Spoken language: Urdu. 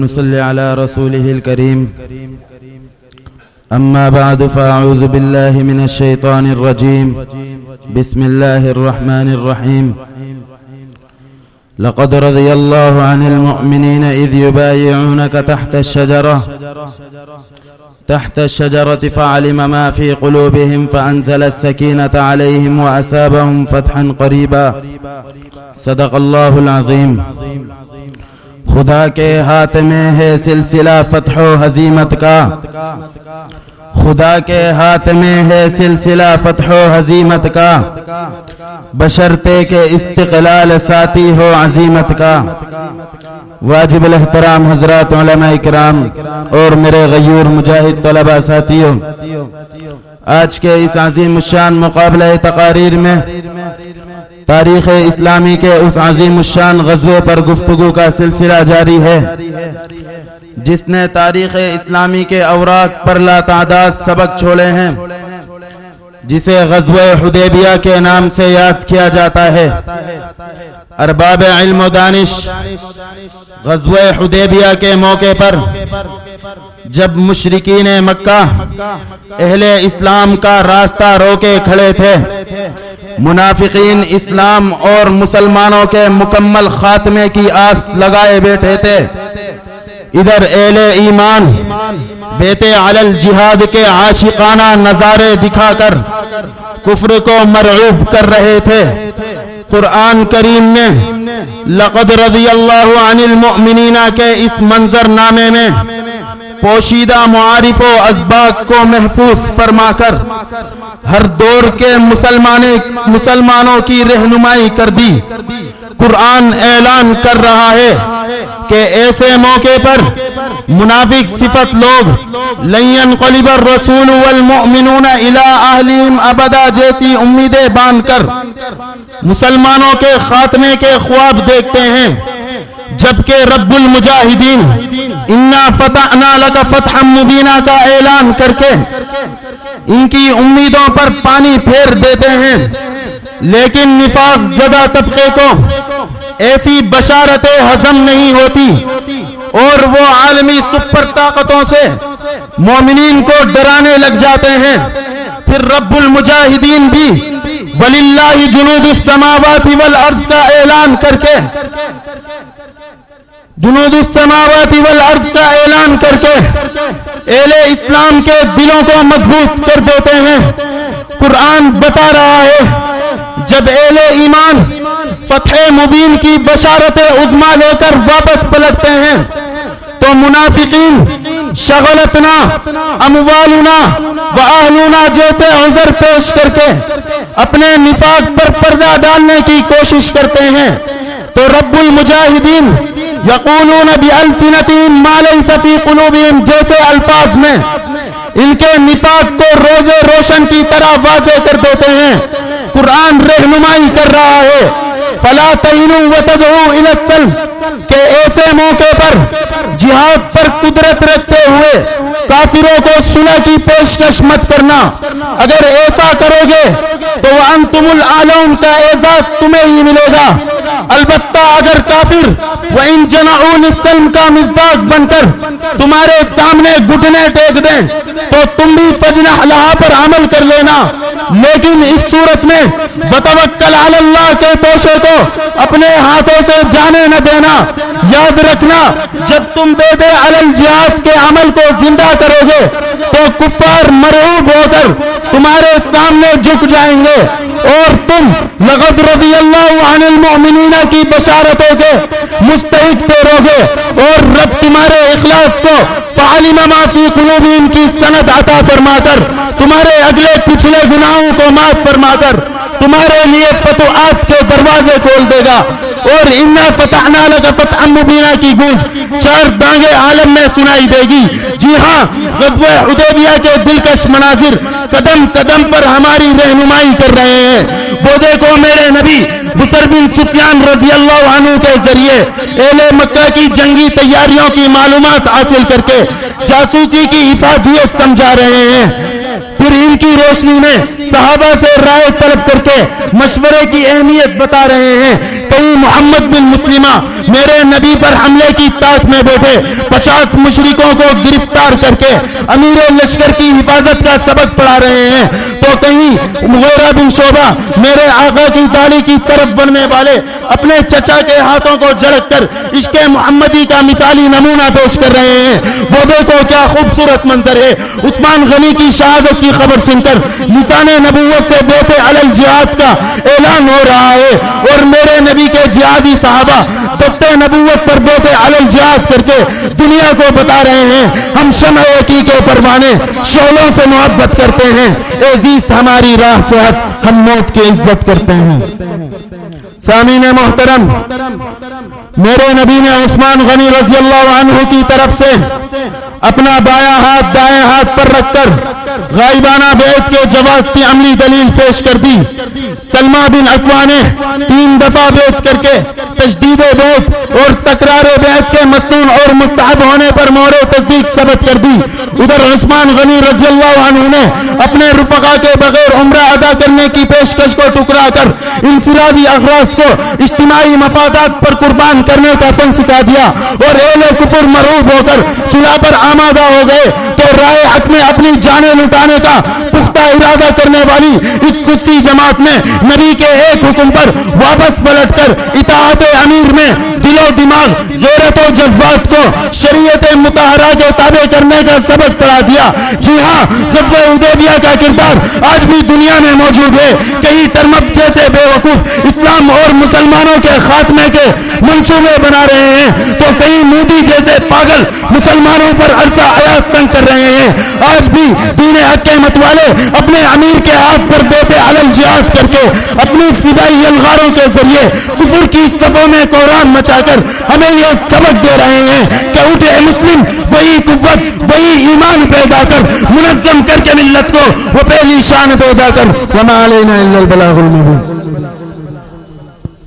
ونصلي على رسوله الكريم أما بعد فأعوذ بالله من الشيطان الرجيم بسم الله الرحمن الرحيم لقد رضي الله عن المؤمنين إذ يبايعونك تحت الشجرة تحت الشجرة فعلم ما في قلوبهم فأنزل السكينة عليهم وأسابهم فتحا قريبا صدق الله العظيم خدا کے ہاتھ میں ہے سلسلہ فتح و حزیمت کا۔ خدا کے ہاتھ میں ہے سلسلہ فتح و حزیمت کا۔ بشرتے کے استقلال ساتھی ہو عظیمت کا۔ واجب الاحترام حضرات علماء اکرام اور میرے غیور مجاہد طلبہ ساتھیوں، آج کے اس عظیم الشان مقابلہ تقاریر میں تاریخ اسلامی کے اس عظیم الشان غزوے پر گفتگو کا سلسلہ جاری ہے۔ جس نے تاریخ اسلامی کے اوراق پر لا تعداد سبق چھوڑے ہیں، جسے غزوہ حدیبیہ کے نام سے یاد کیا جاتا ہے۔ ارباب علم و دانش، غزوہ حدیبیہ کے موقع پر، جب مشرقین مکہ اہل اسلام کا راستہ روکے کھڑے تھے منافقین اسلام اور مسلمانوں کے مکمل خاتمے کی آس لگائے بیٹھے تھے۔ ادھر اہل ایمان بیتے علل جہاد کے عاشقانہ نظارے دکھا کر کفر کو مرعوب کر رہے تھے۔ قرآن کریم میں لقد رضی اللہ عن المؤمنین کے اس منظر نامے میں پوشیدہ معارف و اسباق کو محفوظ فرما کر ہر دور کے مسلمانوں کی رہنمائی کر دی۔ قرآن اعلان کر رہا ہے کہ ایسے موقع پر منافق صفت لوگ لین قلب الرسول والمؤمنون الى اہلیم ابدا جیسی امیدیں باندھ کر مسلمانوں کے خاتمے کے خواب دیکھتے ہیں۔ جبکہ رب المجاہدین انا فتحنا لک فتحا مبینہ کا اعلان کر کے ان کی امیدوں پر پانی پھیر دیتے ہیں۔ لیکن نفاق زدہ طبقے کو ایسی بشارتیں ہضم نہیں ہوتی اور وہ عالمی سپر طاقتوں سے مومنین کو ڈرانے لگ جاتے ہیں۔ پھر رب المجاہدین بھی وللہ جنود السماوات والارض کا اعلان کر کے جنود السماوات والارض کا اعلان کر کے اہل اسلام کے دلوں کو مضبوط کر دیتے ہیں۔ قرآن بتا رہا ہے، جب اہل ایمان فتح مبین کی بشارت عظما لے کر واپس پلٹتے ہیں، تو منافقین شغلتنا، اموالنا و جیسے عذر پیش کر کے اپنے نفاق پر پردہ ڈالنے کی کوشش کرتے ہیں۔ تو رب المجاہدین یقولون بألسنتهم ما ليس في قلوبهم، جیسے الفاظ میں ان کے نفاق کو روزے روشن کی طرح واضح کر دیتے ہیں۔ قرآن رہنمائی کر رہا ہے۔ فلا تینو وتدعو الى السلم، کہ ایسے موقع پر جہاد پر قدرت رکھتے ہوئے کافروں کو صلح کی پیشکش مت کرنا۔ اگر ایسا کرو گے تو انتم العالم کا اعزاز تمہیں ہی ملے گا۔ البتہ اگر کافر وہ ان جناؤن السلم کا مزداق بن کر تمہارے سامنے گھٹنے ٹیک دیں، تو تم بھی فجنہ لہا پر عمل کر لینا۔ لیکن اس صورت میں بتوکل اللہ کے توشے کو اپنے ہاتھوں سے جانے نہ دینا۔ یاد رکھنا، جب تم بے دے جہاد کے عمل کو زندہ کرو گے، تو کفار مرعوب ہو کر تمہارے سامنے جھک جائیں گے۔ اور تم لغت رضی اللہ عن المؤمنین کی بشارتوں کے مستحق ٹھہرو گے اور رب تمہارے اخلاص کو فعلم ما فی قلوبین کی سند عطا فرما کر تمہارے اگلے پچھلے گناہوں کو معاف فرما کر تمہارے لیے فتوحات کے دروازے کھول دے گا اور انا فتحنا لگا فتح مبینہ کی گونج چار دانگے عالم میں سنائی دے گی۔ جی ہاں غزوہ حدیبیہ کے دلکش مناظر قدم قدم پر ہماری رہنمائی کر رہے ہیں۔ وہ دیکھو میرے نبی بسر بن سفیان رضی اللہ عنہ کے ذریعے اہل مکہ کی جنگی تیاریوں کی معلومات حاصل کر کے جاسوسی کی حفاظت سمجھا رہے ہیں۔ پھر ان کی روشنی میں صحابہ سے رائے طلب کر کے مشورے کی اہمیت بتا رہے ہیں۔ کئی محمد بن مسلمہ میرے نبی پر حملے کی تاک میں بیٹھے، پچاس مشرکوں کو گرفتار کر کے امیر لشکر کی حفاظت کا سبق پڑھا رہے ہیں۔ تو کہیں مغیرہ بن شعبہ میرے آقا کی دالی کی طرف بننے والے اپنے چچا کے ہاتھوں کو جھڑک کر عشق محمدی کا مثالی نمونہ پیش کر رہے ہیں۔ وہ دیکھو کیا خوبصورت منظر ہے۔ عثمان غنی کی شہادت کی خبر سن کر لسان نبوت سے بیتے علل جہاد کا اعلان ہو رہا ہے۔ اور میرے نبی کے جہادی صحابہ دستے نبوت پر بیتے علل جہاد کر کے دنیا کو بتا رہے ہیں۔ ہم شمع یقی کے پروانے شولوں سے محبت کرتے ہیں۔ اے زیست ہماری راہ سے ہم موت کی عزت کرتے ہیں۔ سامین محترم، میرے نبی نے عثمان غنی رضی اللہ عنہ کی طرف سے اپنا بایا ہاتھ، دائیں ہاتھ پر رکھ کر غائبانہ بیت کے جواز کی عملی دلیل پیش کر دی۔ سلمہ بن اقوا نے تین دفعہ بیت کر کے تشدید بیت اور تکرار بیت کے مصنون اور مستحب ہونے پر مور تصدیق ثبت کر دی۔ ادھر عثمان غنی رضی اللہ عنہ نے اپنے رفقا کے بغیر عمرہ ادا کرنے کی پیشکش کو ٹکرا کر انفرادی اغراض کو اجتماعی مفادات پر قربان کرنے کا فن سکھا دیا اور اہل کفر مرعوب ہو کر صلح پر آمادہ ہو گئے تو رائے حق میں اپنی جانیں لٹانے کا پختہ ارادہ کرنے والی اس خصی جماعت نے نبی کے ایک حکم پر واپس پلٹ کر اطاعت امیر میں دل و دماغ، غیرت و جذبات کو شریعت متحرہ کے تابع کرنے کا سبق پڑھا دیا۔ جی ہاں غزوہ ادیبیہ کا کردار آج بھی دنیا میں موجود ہے۔ کئی ٹرمپ جیسے بے وقوف اسلام اور مسلمانوں کے خاتمے کے منصوبے بنا رہے ہیں، تو کئی مودی جیسے پاگل مسلمانوں پر عرصہ آیات تنگ کر رہے ہیں۔ آج بھی دین حق کے متوالے اپنے امیر کے ہاتھ پر بیتے علل جہاد کر کے اپنی فدائی الغاروں کے ذریعے کفر کی صفوں میں قرآن مچا کر ہمیں یہ سبق دے رہے ہیں کہ اٹھے مسلم وہی قوت، وہی ایمان پیدا کر، منظم کر کے ملت کو وہ پہلی شان پیدا کر۔ وما علینا الا البلاغ المبین۔